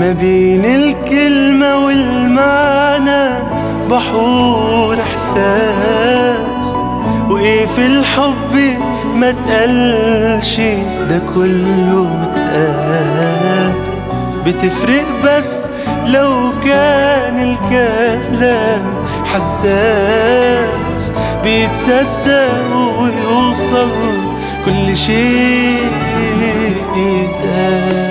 ما بين الكلمة والمعنى بحور إحساس. وإيه في الحب ما تقلش؟ ده كله اتقال بتفرق بس لو كان الكلام حساس. بيتصدق ويوصل كل شيء يتقال.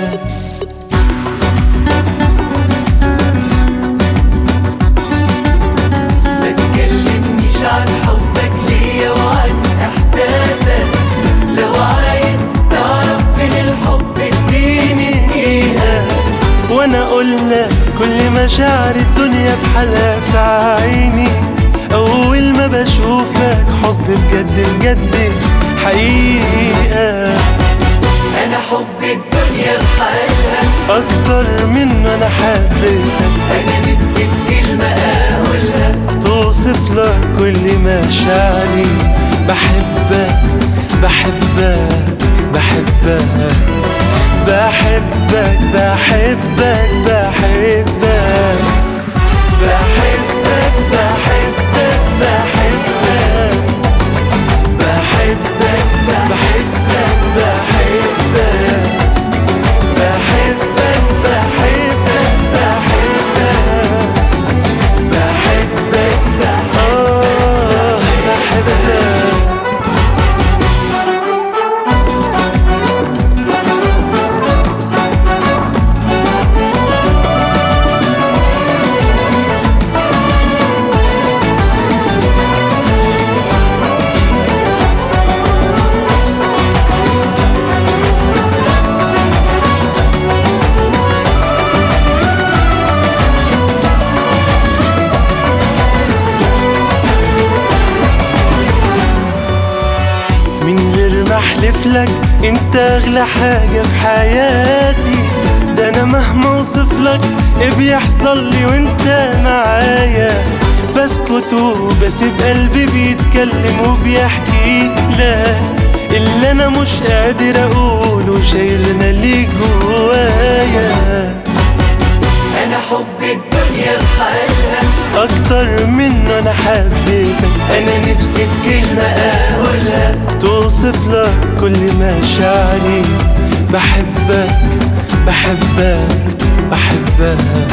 مشاعر الدنيا بحالها في عيني. أول ما بشوفك حب بجد بجد حقيقة. أنا حب الدنيا بحالها. أكتر من أنا حبيتك. أنا نفسي في كلمة اقولها توصف لك كل مشاعري. بحبك بحبك بحبك بحبك. بحبك بحبك بحبك. back أحلف لك أنت أغلى حاجة في حياتي. ده أنا مهما أوصف لك إيه بيحصل لي وأنت معايا. بسكت وبسيب قلبي بيتكلم وبيحكي لك. اللي أنا مش قادر أقوله شايلنا ليه جوايا. أنا حب الدنيا بحالها أكتر من أنا حبيتك. أنا نفسي في اقولها اوصف لك كل مشاعري بحبك بحبك بحبك.